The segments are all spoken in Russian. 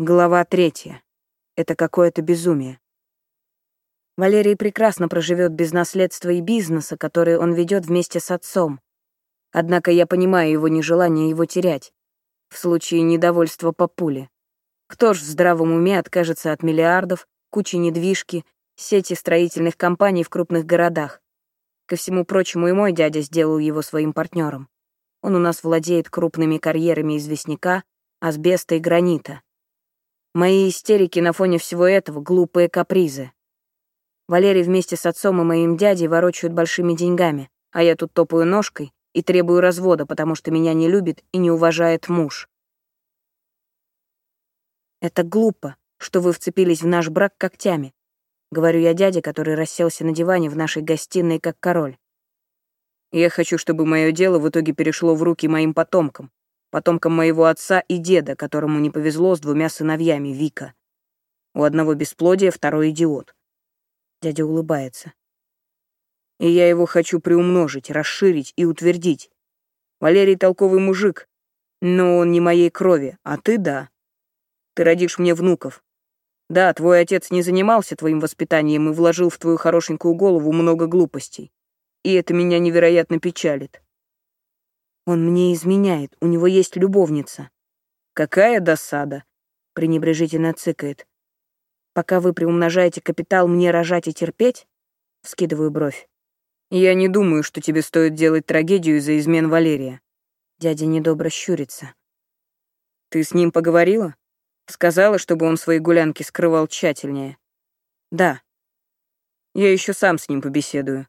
Глава третья. Это какое-то безумие. Валерий прекрасно проживет без наследства и бизнеса, который он ведет вместе с отцом. Однако я понимаю его нежелание его терять в случае недовольства папули. Кто ж в здравом уме откажется от миллиардов, кучи недвижки, сети строительных компаний в крупных городах? Ко всему прочему, и мой дядя сделал его своим партнером. Он у нас владеет крупными карьерами известняка, асбеста и гранита. Мои истерики на фоне всего этого — глупые капризы. Валерий вместе с отцом и моим дядей ворочают большими деньгами, а я тут топаю ножкой и требую развода, потому что меня не любит и не уважает муж. Это глупо, что вы вцепились в наш брак когтями, говорю я дяде, который расселся на диване в нашей гостиной как король. Я хочу, чтобы мое дело в итоге перешло в руки моим потомкам, потомкам моего отца и деда, которому не повезло с двумя сыновьями Вика. У одного бесплодие, второй идиот. Дядя улыбается. И я его хочу приумножить, расширить и утвердить. Валерий толковый мужик, но он не моей крови, а ты — да. Ты родишь мне внуков. Да, твой отец не занимался твоим воспитанием и вложил в твою хорошенькую голову много глупостей. И это меня невероятно печалит. Он мне изменяет, у него есть любовница. Какая досада, пренебрежительно цыкает. Пока вы приумножаете капитал, мне рожать и терпеть? Скидываю бровь. Я не думаю, что тебе стоит делать трагедию из-за измен Валерия. Дядя недобро щурится. Ты с ним поговорила? Сказала, чтобы он свои гулянки скрывал тщательнее. Да. Я еще сам с ним побеседую.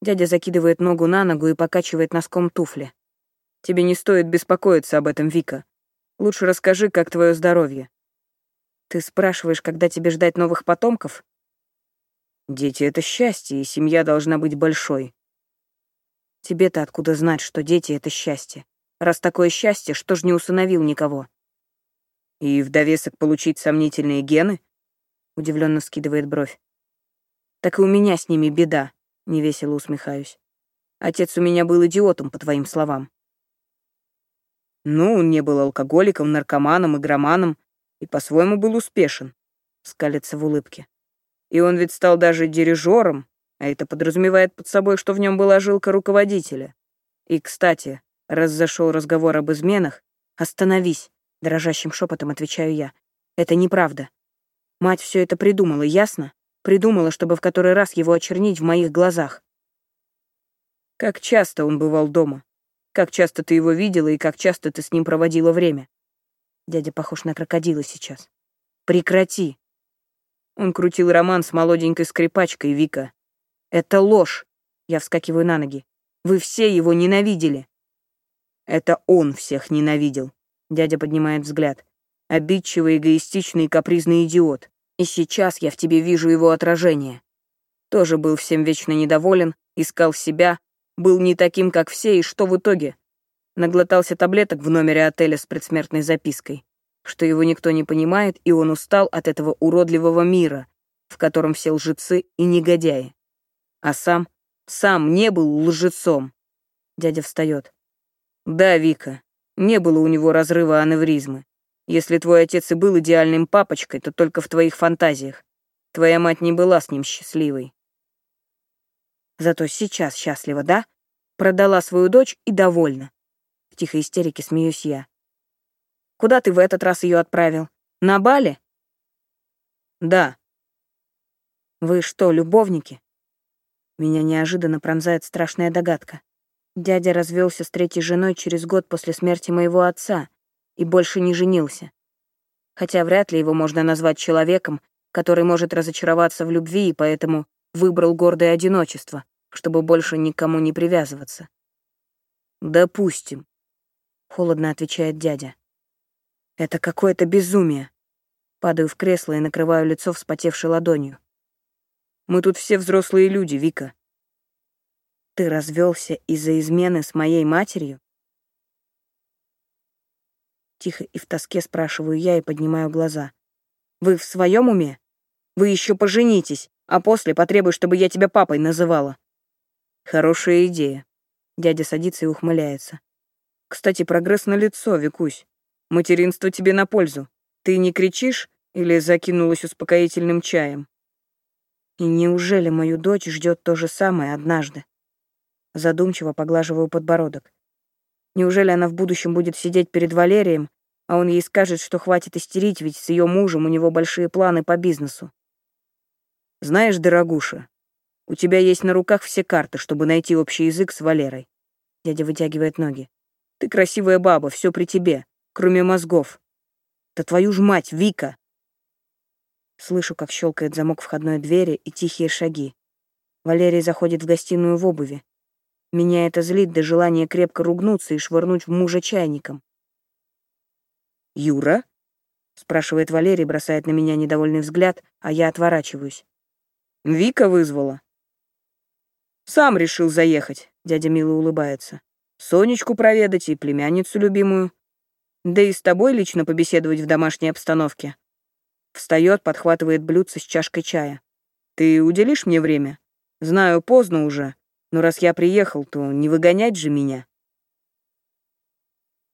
Дядя закидывает ногу на ногу и покачивает носком туфли. Тебе не стоит беспокоиться об этом, Вика. Лучше расскажи, как твое здоровье. Ты спрашиваешь, когда тебе ждать новых потомков? Дети — это счастье, и семья должна быть большой. Тебе-то откуда знать, что дети — это счастье? Раз такое счастье, что ж не усыновил никого? И в довесок получить сомнительные гены? Удивленно скидывает бровь. Так и у меня с ними беда, невесело усмехаюсь. Отец у меня был идиотом, по твоим словам. Ну, он не был алкоголиком, наркоманом, игроманом и по-своему был успешен, скалится в улыбке. И он ведь стал даже дирижером, а это подразумевает под собой, что в нем была жилка руководителя. И, кстати, раз зашел разговор об изменах, остановись, дрожащим шепотом отвечаю я. Это неправда. Мать все это придумала, ясно? Придумала, чтобы в который раз его очернить в моих глазах. Как часто он бывал дома? Как часто ты его видела и как часто ты с ним проводила время? Дядя похож на крокодила сейчас. Прекрати. Он крутил роман с молоденькой скрипачкой Вика. Это ложь. Я вскакиваю на ноги. Вы все его ненавидели. Это он всех ненавидел. Дядя поднимает взгляд. Обидчивый, эгоистичный и капризный идиот. И сейчас я в тебе вижу его отражение. Тоже был всем вечно недоволен, искал себя, был не таким, как все, и что в итоге? Наглотался таблеток в номере отеля с предсмертной запиской, что его никто не понимает, и он устал от этого уродливого мира, в котором все лжецы и негодяи. А сам, сам не был лжецом. Дядя встает. Да, Вика, не было у него разрыва аневризмы. Если твой отец и был идеальным папочкой, то только в твоих фантазиях. Твоя мать не была с ним счастливой. Зато сейчас счастлива, да? Продала свою дочь и довольна. В тихой истерике смеюсь я. Куда ты в этот раз ее отправил? На Бали? Да. Вы что, любовники? Меня неожиданно пронзает страшная догадка. Дядя развелся с третьей женой через год после смерти моего отца и больше не женился. Хотя вряд ли его можно назвать человеком, который может разочароваться в любви и поэтому выбрал гордое одиночество, чтобы больше никому не привязываться. «Допустим», — холодно отвечает дядя. «Это какое-то безумие». Падаю в кресло и накрываю лицо вспотевшей ладонью. «Мы тут все взрослые люди, Вика». «Ты развелся из-за измены с моей матерью?» Тихо и в тоске спрашиваю я и поднимаю глаза. «Вы в своем уме? Вы еще поженитесь, а после потребуй, чтобы я тебя папой называла». «Хорошая идея». Дядя садится и ухмыляется. «Кстати, прогресс на лицо, Викусь. Материнство тебе на пользу. ты не кричишь или закинулась успокоительным чаем? И неужели мою дочь ждет то же самое однажды? Задумчиво поглаживаю подбородок. Неужели она в будущем будет сидеть перед Валерием, а он ей скажет, что хватит истерить, ведь с ее мужем у него большие планы по бизнесу? Знаешь, дорогуша, у тебя есть на руках все карты, чтобы найти общий язык с Валерой. Дядя вытягивает ноги. Ты красивая баба, все при тебе, кроме мозгов. Да твою ж мать, Вика!» Слышу, как щелкает замок входной двери и тихие шаги. Валерий заходит в гостиную в обуви. Меня это злит до желания крепко ругнуться и швырнуть в мужа чайником. «Юра?» — спрашивает Валерий, бросает на меня недовольный взгляд, а я отворачиваюсь. «Вика вызвала». «Сам решил заехать», — дядя мило улыбается. «Сонечку проведать и племянницу любимую. Да и с тобой лично побеседовать в домашней обстановке. Встает, подхватывает блюдце с чашкой чая. Ты уделишь мне время? Знаю, поздно уже, но раз я приехал, то не выгонять же меня.